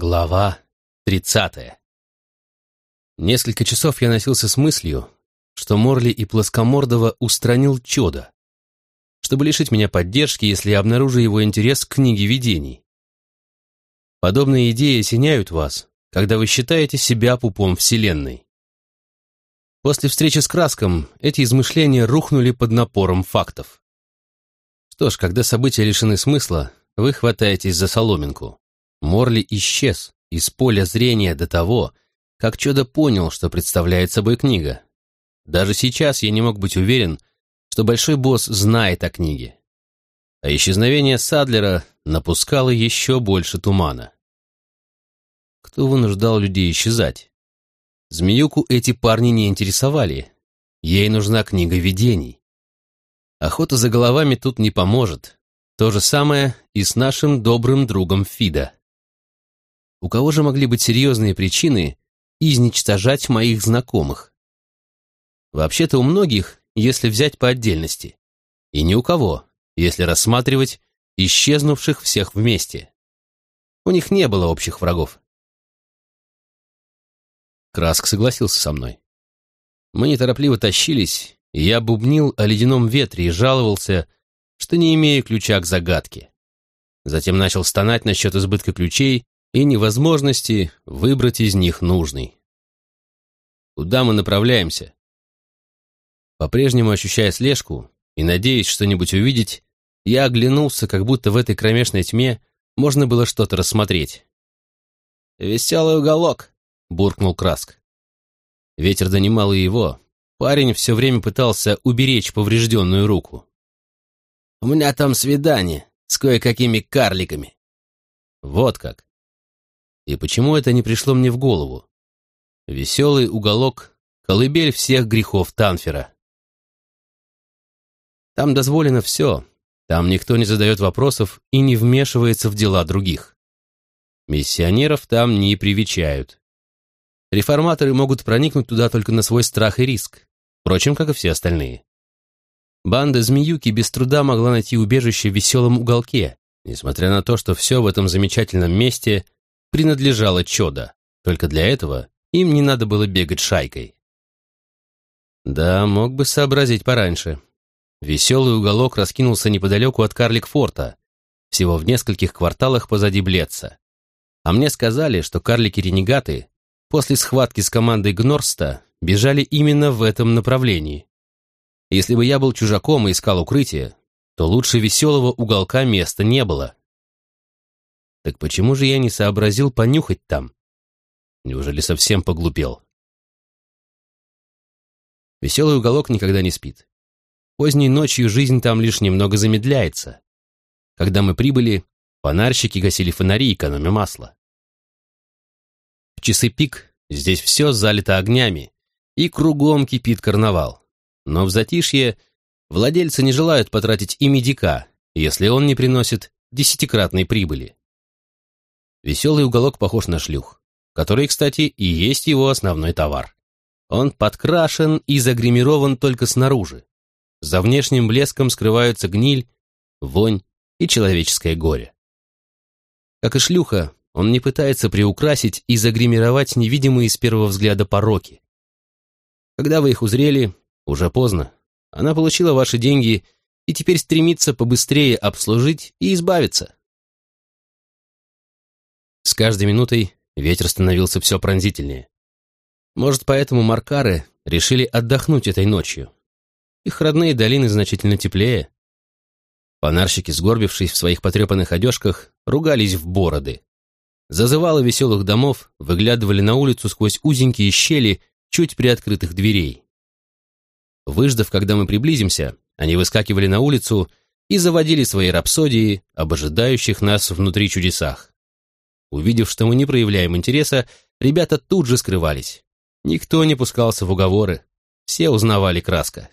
Глава тридцатая. Несколько часов я носился с мыслью, что Морли и Плоскомордова устранил чудо, чтобы лишить меня поддержки, если я обнаружу его интерес к книге видений. Подобные идеи осеняют вас, когда вы считаете себя пупом Вселенной. После встречи с Краском эти измышления рухнули под напором фактов. Что ж, когда события лишены смысла, вы хватаетесь за соломинку. Морли исчез из поля зрения до того, как Чудо понял, что представляет собой книга. Даже сейчас я не мог быть уверен, что Большой Босс знает о книге. А исчезновение Садлера напускало еще больше тумана. Кто вынуждал людей исчезать? Змеюку эти парни не интересовали. Ей нужна книга видений. Охота за головами тут не поможет. То же самое и с нашим добрым другом Фида. У кого же могли быть серьезные причины изничтожать моих знакомых? Вообще-то у многих, если взять по отдельности. И ни у кого, если рассматривать исчезнувших всех вместе. У них не было общих врагов. Краск согласился со мной. Мы неторопливо тащились, и я бубнил о ледяном ветре и жаловался, что не имею ключа к загадке. Затем начал стонать насчет избытка ключей и невозможности выбрать из них нужный. Куда мы направляемся? По-прежнему ощущая слежку и надеясь что-нибудь увидеть, я оглянулся, как будто в этой кромешной тьме можно было что-то рассмотреть. «Веселый уголок», — буркнул Краск. Ветер донимал и его. Парень все время пытался уберечь поврежденную руку. «У меня там свидание с кое-какими карликами». «Вот как. И почему это не пришло мне в голову? Веселый уголок — колыбель всех грехов Танфера. Там дозволено все, там никто не задает вопросов и не вмешивается в дела других. Миссионеров там не привечают. Реформаторы могут проникнуть туда только на свой страх и риск, впрочем, как и все остальные. Банда Змеюки без труда могла найти убежище в веселом уголке, несмотря на то, что все в этом замечательном месте — принадлежало чудо. Только для этого им не надо было бегать шайкой. Да, мог бы сообразить пораньше. Веселый уголок раскинулся неподалеку от Карлик-форта, всего в нескольких кварталах позади Блеца. А мне сказали, что карлики-ренегаты после схватки с командой Гнорста бежали именно в этом направлении. Если бы я был чужаком и искал укрытие, то лучше веселого уголка места не было. Так почему же я не сообразил понюхать там? Неужели совсем поглупел? Веселый уголок никогда не спит. Поздней ночью жизнь там лишь немного замедляется. Когда мы прибыли, фонарщики гасили фонари, экономя масло. В часы пик здесь все залито огнями, и кругом кипит карнавал. Но в затишье владельцы не желают потратить и медика, если он не приносит десятикратной прибыли. Веселый уголок похож на шлюх, который, кстати, и есть его основной товар. Он подкрашен и загримирован только снаружи. За внешним блеском скрываются гниль, вонь и человеческое горе. Как и шлюха, он не пытается приукрасить и загримировать невидимые с первого взгляда пороки. Когда вы их узрели, уже поздно. Она получила ваши деньги и теперь стремится побыстрее обслужить и избавиться. Каждой минутой ветер становился все пронзительнее. Может, поэтому маркары решили отдохнуть этой ночью. Их родные долины значительно теплее. Фонарщики, сгорбившись в своих потрепанных одежках, ругались в бороды. Зазывалы веселых домов выглядывали на улицу сквозь узенькие щели чуть приоткрытых дверей. Выждав, когда мы приблизимся, они выскакивали на улицу и заводили свои рапсодии об ожидающих нас внутри чудесах. Увидев, что мы не проявляем интереса, ребята тут же скрывались. Никто не пускался в уговоры. Все узнавали краска.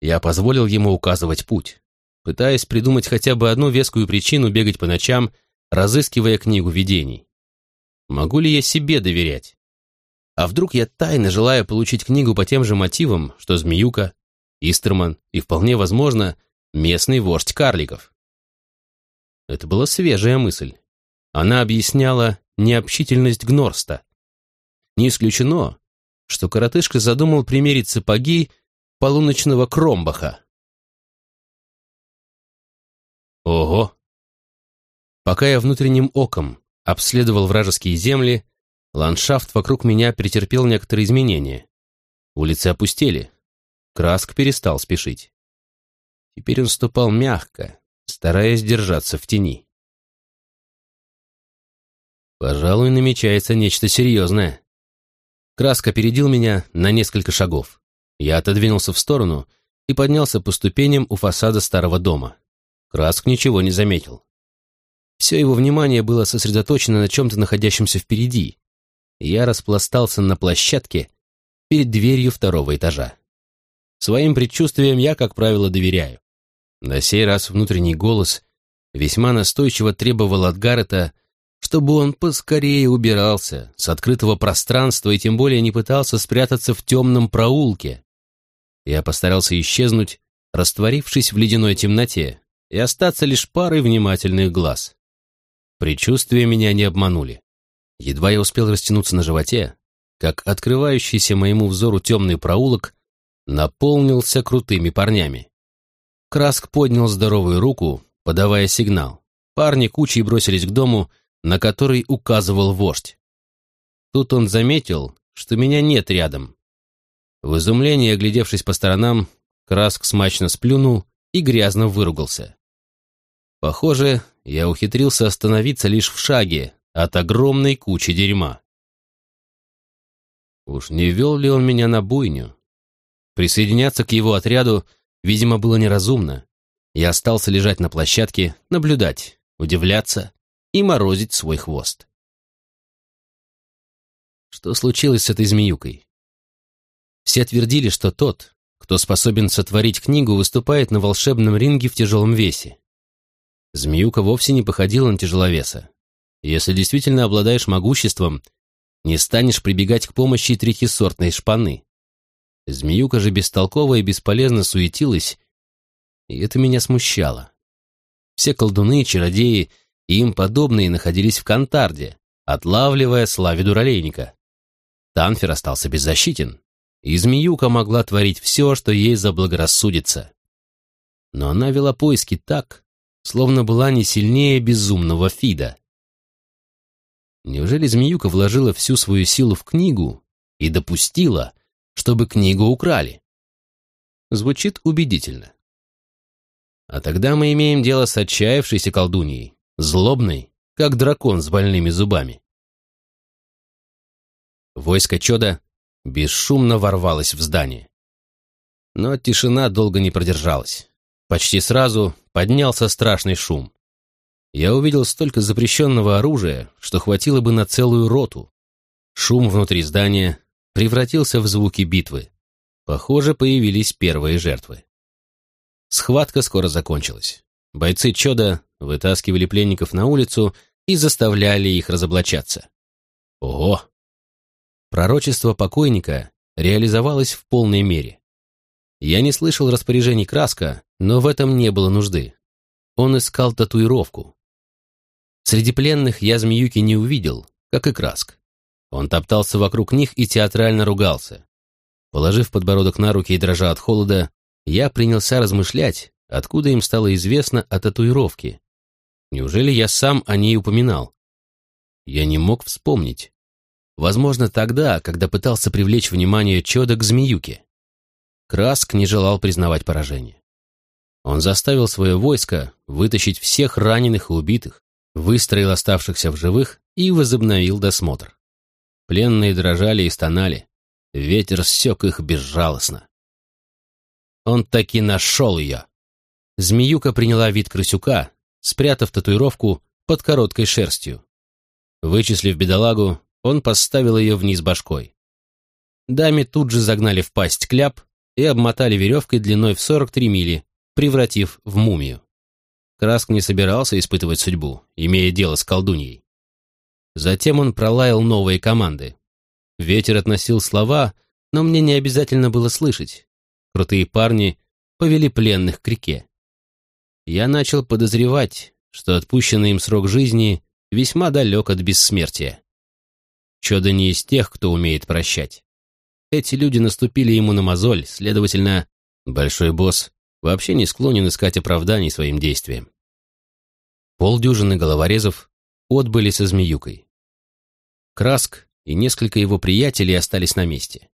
Я позволил ему указывать путь, пытаясь придумать хотя бы одну вескую причину бегать по ночам, разыскивая книгу видений. Могу ли я себе доверять? А вдруг я тайно желаю получить книгу по тем же мотивам, что Змеюка, Истерман и, вполне возможно, местный вождь карликов? Это была свежая мысль. она объясняла необщительность Гнорста. Не исключено, что коротышка задумал примерить сапоги полуночного Кромбаха. Ого! Пока я внутренним оком обследовал вражеские земли, ландшафт вокруг меня претерпел некоторые изменения. Улицы опустели. Краск перестал спешить. Теперь он ступал мягко, стараясь держаться в тени. Пожалуй, намечается нечто серьезное. Краска опередил меня на несколько шагов. Я отодвинулся в сторону и поднялся по ступеням у фасада старого дома. Краск ничего не заметил. Все его внимание было сосредоточено на чем-то находящемся впереди. Я распластался на площадке перед дверью второго этажа. Своим предчувствиям я, как правило, доверяю. На сей раз внутренний голос весьма настойчиво требовал от Гаррета, чтобы он поскорее убирался с открытого пространства и тем более не пытался спрятаться в темном проулке. Я постарался исчезнуть, растворившись в ледяной темноте, и остаться лишь парой внимательных глаз. Предчувствия меня не обманули. Едва я успел растянуться на животе, как открывающийся моему взору темный проулок наполнился крутыми парнями. Краск поднял здоровую руку, подавая сигнал. Парни кучей бросились к дому, на который указывал вождь. Тут он заметил, что меня нет рядом. В изумлении, оглядевшись по сторонам, Краск смачно сплюнул и грязно выругался. Похоже, я ухитрился остановиться лишь в шаге от огромной кучи дерьма. Уж не вел ли он меня на буйню? Присоединяться к его отряду Видимо, было неразумно. Я остался лежать на площадке, наблюдать, удивляться и морозить свой хвост. Что случилось с этой змеюкой? Все твердили, что тот, кто способен сотворить книгу, выступает на волшебном ринге в тяжелом весе. Змеюка вовсе не походила на тяжеловеса. Если действительно обладаешь могуществом, не станешь прибегать к помощи третьесортной шпаны. Змеюка же бестолково и бесполезно суетилась, и это меня смущало. Все колдуны, чародеи и им подобные находились в Кантарде, отлавливая славе дуралейника. Танфер остался беззащитен, и змеюка могла творить все, что ей заблагорассудится. Но она вела поиски так, словно была не сильнее безумного Фида. Неужели змеюка вложила всю свою силу в книгу и допустила, чтобы книгу украли. Звучит убедительно. А тогда мы имеем дело с отчаявшейся колдуньей, злобной, как дракон с больными зубами. Войско Чода бесшумно ворвалось в здание. Но тишина долго не продержалась. Почти сразу поднялся страшный шум. Я увидел столько запрещенного оружия, что хватило бы на целую роту. Шум внутри здания, превратился в звуки битвы. Похоже, появились первые жертвы. Схватка скоро закончилась. Бойцы Чода вытаскивали пленников на улицу и заставляли их разоблачаться. Ого! Пророчество покойника реализовалось в полной мере. Я не слышал распоряжений Краска, но в этом не было нужды. Он искал татуировку. Среди пленных я змеюки не увидел, как и Краск. Он топтался вокруг них и театрально ругался. Положив подбородок на руки и дрожа от холода, я принялся размышлять, откуда им стало известно о татуировке. Неужели я сам о ней упоминал? Я не мог вспомнить. Возможно, тогда, когда пытался привлечь внимание Чода к змеюке. Краск не желал признавать поражение. Он заставил свое войско вытащить всех раненых и убитых, выстроил оставшихся в живых и возобновил досмотр. Пленные дрожали и стонали. Ветер ссек их безжалостно. Он таки нашел ее. Змеюка приняла вид крысюка, спрятав татуировку под короткой шерстью. Вычислив бедолагу, он поставил ее вниз башкой. Даме тут же загнали в пасть кляп и обмотали веревкой длиной в 43 мили, превратив в мумию. Краск не собирался испытывать судьбу, имея дело с колдуньей. Затем он пролаял новые команды. Ветер относил слова, но мне не обязательно было слышать. Крутые парни повели пленных к реке. Я начал подозревать, что отпущенный им срок жизни весьма далек от бессмертия. Чудо не из тех, кто умеет прощать. Эти люди наступили ему на мозоль, следовательно, большой босс вообще не склонен искать оправданий своим действиям. Полдюжины головорезов отбыли со змеюкой. Краск и несколько его приятелей остались на месте.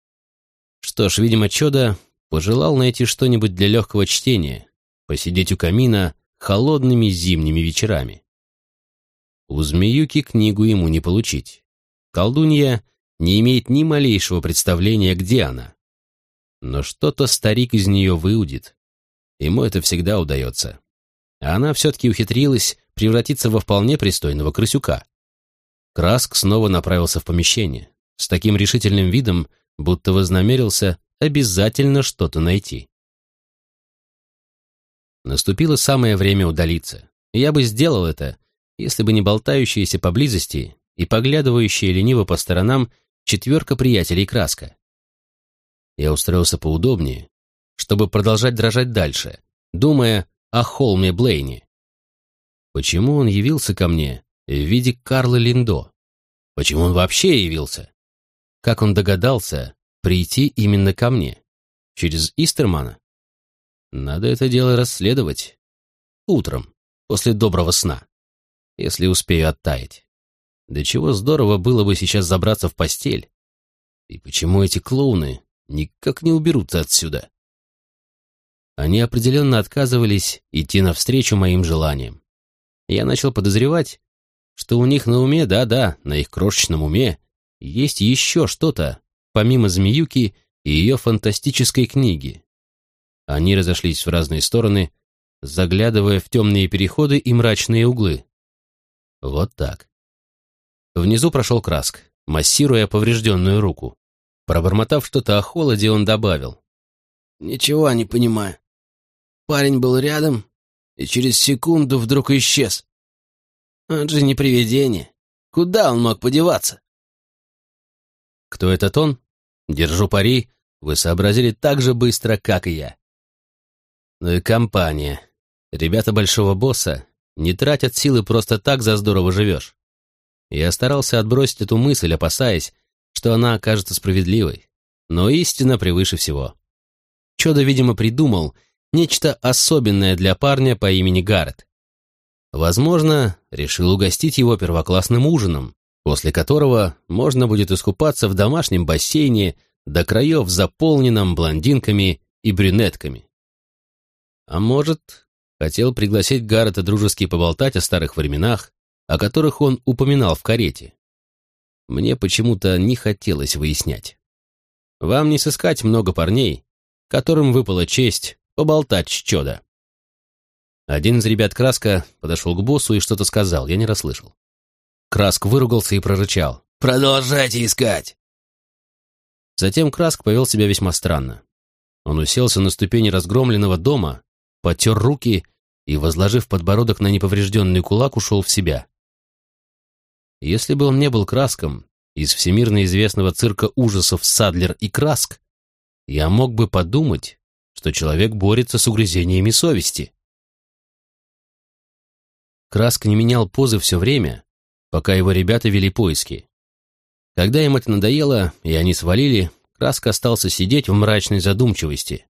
Что ж, видимо, Чода пожелал найти что-нибудь для легкого чтения, посидеть у камина холодными зимними вечерами. У змеюки книгу ему не получить. Колдунья не имеет ни малейшего представления, где она. Но что-то старик из нее выудит. Ему это всегда удается. А она все-таки ухитрилась превратиться во вполне пристойного крысюка. Краск снова направился в помещение, с таким решительным видом, будто вознамерился обязательно что-то найти. Наступило самое время удалиться. Я бы сделал это, если бы не болтающиеся поблизости и поглядывающая лениво по сторонам четверка приятелей Краска. Я устроился поудобнее, чтобы продолжать дрожать дальше, думая о Холме Блейне. Почему он явился ко мне в виде Карла Линдо? Почему он вообще явился? Как он догадался прийти именно ко мне? Через Истермана? Надо это дело расследовать. Утром, после доброго сна если успею оттаять. Да чего здорово было бы сейчас забраться в постель. И почему эти клоуны никак не уберутся отсюда? Они определенно отказывались идти навстречу моим желаниям. Я начал подозревать, что у них на уме, да-да, на их крошечном уме, есть еще что-то, помимо змеюки и ее фантастической книги. Они разошлись в разные стороны, заглядывая в темные переходы и мрачные углы. Вот так. Внизу прошел Краск, массируя поврежденную руку. Пробормотав что-то о холоде, он добавил. «Ничего не понимаю. Парень был рядом и через секунду вдруг исчез. Он же не привидение. Куда он мог подеваться?» «Кто этот он? Держу пари, вы сообразили так же быстро, как и я». Ну и компания. Ребята большого босса не тратят силы просто так за здорово живешь. Я старался отбросить эту мысль, опасаясь, что она окажется справедливой. Но истина превыше всего. Чудо, видимо, придумал нечто особенное для парня по имени Гаррет. Возможно, решил угостить его первоклассным ужином, после которого можно будет искупаться в домашнем бассейне до краев, заполненном блондинками и брюнетками. А может, Хотел пригласить Гаррета дружески поболтать о старых временах, о которых он упоминал в карете. Мне почему-то не хотелось выяснять. Вам не сыскать много парней, которым выпала честь поболтать с чёда. Один из ребят Краска подошел к боссу и что-то сказал, я не расслышал. Краск выругался и прорычал. «Продолжайте искать!» Затем Краск повел себя весьма странно. Он уселся на ступени разгромленного дома потер руки и, возложив подбородок на неповрежденный кулак, ушел в себя. Если бы он не был краском из всемирно известного цирка ужасов «Садлер и Краск», я мог бы подумать, что человек борется с угрызениями совести. Краск не менял позы все время, пока его ребята вели поиски. Когда им это надоело, и они свалили, Краск остался сидеть в мрачной задумчивости.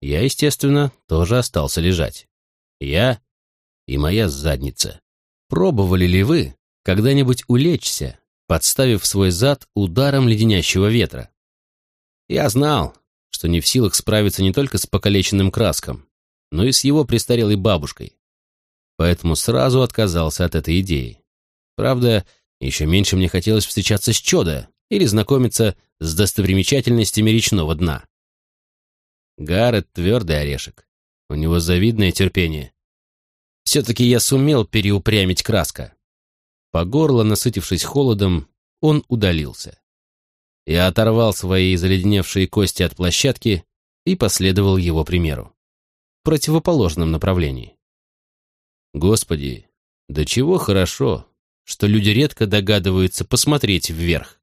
Я, естественно, тоже остался лежать. Я и моя задница. Пробовали ли вы когда-нибудь улечься, подставив свой зад ударом леденящего ветра? Я знал, что не в силах справиться не только с покалеченным краском, но и с его престарелой бабушкой. Поэтому сразу отказался от этой идеи. Правда, еще меньше мне хотелось встречаться с Чодо или знакомиться с достопримечательностями речного дна. Гаррет твердый орешек. У него завидное терпение. Все-таки я сумел переупрямить краска. По горло, насытившись холодом, он удалился. Я оторвал свои заледеневшие кости от площадки и последовал его примеру. В противоположном направлении. Господи, да чего хорошо, что люди редко догадываются посмотреть вверх.